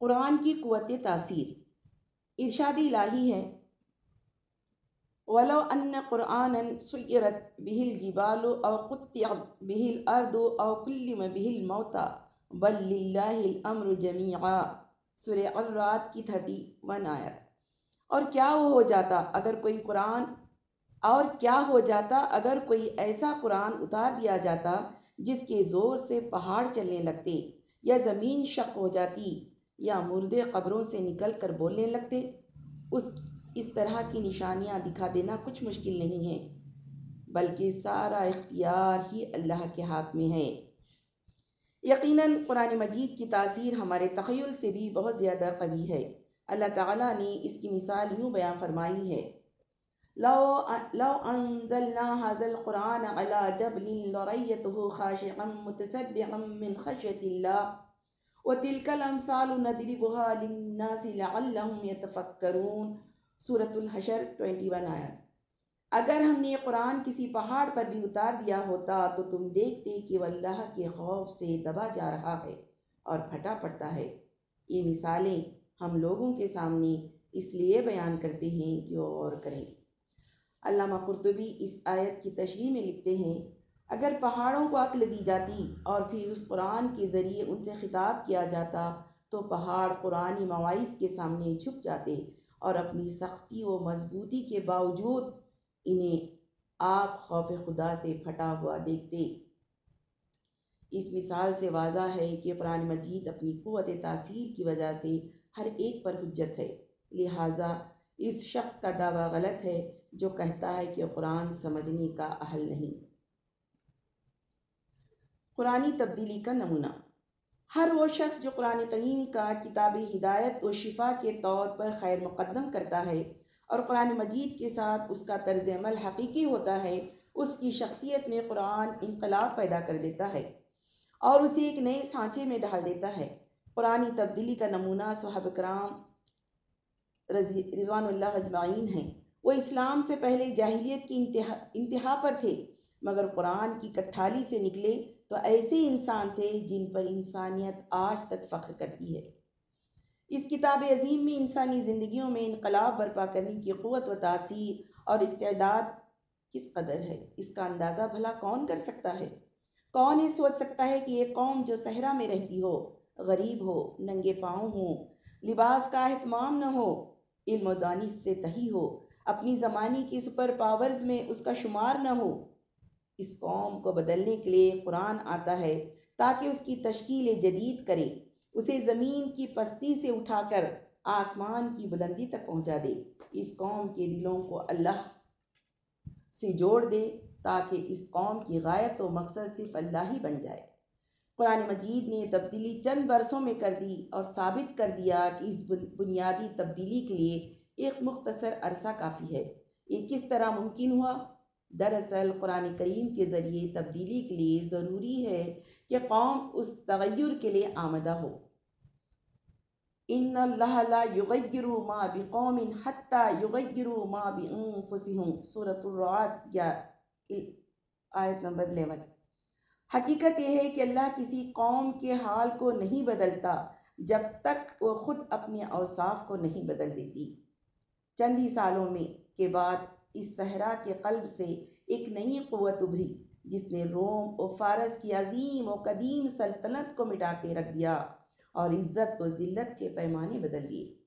قرآن کی قوت تاثیر۔ ارشاد الہی ہے۔ ولو ان قرآن سیرت بہل جبال او قطعت بہل ارد او کلم بہل موتا بل للہ الامر جمیعا سورہ الرات کی تھرٹی ون آیت۔ اور کیا وہ ہو جاتا اگر کوئی قرآن، اور کیا ہو جاتا اگر کوئی ایسا قرآن اتار دیا جاتا جس کے زور سے پہاڑ چلنے لگتے یا زمین شق ہو جاتی۔ یا مردے قبروں سے نکل کر بولنے لگتے۔ اس اس طرح کی نشانیاں دکھا دینا کچھ مشکل نہیں ہے، بلکہ سارا اختیار ہی اللہ کے ہاتھ میں ہے۔ یقیناً قرآن مجید کی تاثیر ہمارے تخیل سے بھی بہت زیادہ قوی ہے۔ اللہ تعالیٰ نے اس کی مثال یوں بیان فرمائی ہے۔ لو لو انزلنا هذا القرآن على جبل لريته خاشعا متصدعا من خشية الله وَتِلْكَ الْأَمْثَالُ نَدْرِبُهَا لِلنَّاسِ لَعَلَّهُمْ يَتَفَكَّرُونَ. سورة الحشر 21 آیت. اگر ہم نے قرآن کسی پہاڑ پر بھی اتار دیا ہوتا تو تم دیکھتے کہ وہ اللہ کے خوف سے دبا جا رہا ہے اور پھٹا پڑتا ہے۔ یہ مثالیں ہم لوگوں کے سامنے اس لیے بیان کرتے ہیں کہ وہ غور کریں۔ علامہ قرطبی اس آیت کی تشریح میں لکھتے ہیں اگر پہاڑوں کو عقل دی جاتی اور پھر اس قرآن کے ذریعے ان سے خطاب کیا جاتا، تو پہاڑ قرآنی مواعث کے سامنے جھک جاتے اور اپنی سختی و مضبوطی کے باوجود انہیں آپ خوف خدا سے پھٹا ہوا دیکھتے۔ اس مثال سے واضح ہے کہ قرآن مجید اپنی قوت تاثیر کی وجہ سے ہر ایک پر حجت ہے۔ لہٰذا اس شخص کا دعویٰ غلط ہے جو کہتا ہے کہ قرآن سمجھنے کا اہل نہیں۔ قرآنی تبدیلی کا نمونہ۔ ہر وہ شخص جو قرآن کریم کا کتاب ہدایت و شفا کے طور پر خیر مقدم کرتا ہے اور قرآن مجید کے ساتھ اس کا طرز عمل حقیقی ہوتا ہے، اس کی شخصیت میں قرآن انقلاب پیدا کر دیتا ہے اور اسے ایک نئے سانچے میں ڈھال دیتا ہے۔ قرآنی تبدیلی کا نمونہ صحب کرام رضوان اللہ اجمعین ہیں۔ وہ اسلام سے پہلے جاہلیت کی انتہا انتہا پر تھے۔ مگر قرآن کی کٹھالی سے نکلے تو ایسے انسان تھے جن پر انسانیت آج تک فخر کرتی ہے۔ اس کتاب عظیم میں انسانی زندگیوں میں انقلاب برپا کرنے کی قوت و تاثیر اور استعداد کس قدر ہے؟ اس کا اندازہ بھلا کون کر سکتا ہے؟ کون یہ سوچ سکتا ہے کہ یہ قوم جو صحرا میں رہتی ہو، غریب ہو، ننگے پاؤں ہو، لباس کا اہتمام نہ ہو، علم و دانش سے تہی ہو، اپنی زمانے کی سپر پاورز میں اس کا شمار نہ ہو اس قوم کو بدلنے کے لیے قرآن آتا ہے تاکہ اس کی تشکیل جدید کرے۔ اسے زمین کی پستی سے اٹھا کر آسمان کی بلندی تک پہنچا دے۔ اس قوم کے دلوں کو اللہ سے جوڑ دے تاکہ اس قوم کی غایت و مقصد صرف اللہ ہی بن جائے۔ قرآن مجید نے تبدیلی چند برسوں میں کر دی اور ثابت کر دیا کہ اس بنیادی تبدیلی کے لیے ایک مختصر عرصہ کافی ہے۔ یہ کس طرح ممکن ہوا؟ دراصل قرآن کریم کے ذریعے تبدیلی کے لیے ضروری ہے کہ قوم اس تغیر کے لیے آمدہ ہو۔ ان اللہ لا یغیر ما بقوم حتی یغیر ما بانفسهم سورة الرعاد یا آیت نمبر 11 حقیقت یہ ہے کہ اللہ کسی قوم کے حال کو نہیں بدلتا جب تک وہ خود اپنے اوصاف کو نہیں بدل دیتی۔ چند ہی سالوں میں کے بعد اس صحرا کے قلب سے ایک نئی قوت ابھری، جس نے روم و فارس کی عظیم و قدیم سلطنت کو مٹا کے رکھ دیا اور عزت و ذلت کے پیمانے بدل دیے۔